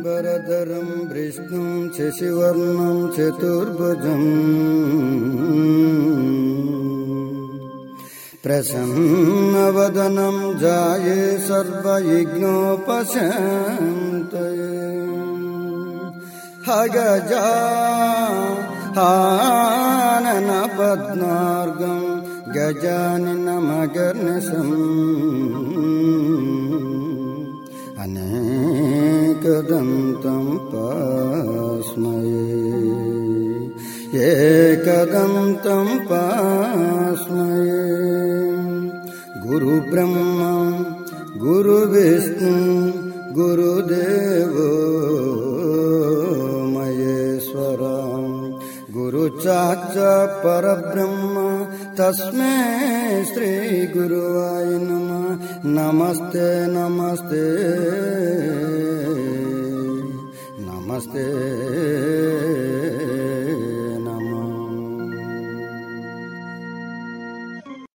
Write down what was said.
शुक्लाम्बरधरम् विष्णुम् शशिवर्णम् चतुर्भुजम्। प्रसन्नवदनम् जाये सर्वयज्ञोपशन्तये। हगजा हानन पद्मार्गम् गजाननमगर्नशम् अनेकदन्तं पास्मये। एकदन्तं पास्मये। गुरुब्रह्मा गुरुविष्णु गुरुदेवो महेश्वरा गुरुचाच परब्रह्म तस्मै श्रीगुरुवाय नमः। नमस्ते नमस्ते नमस्ते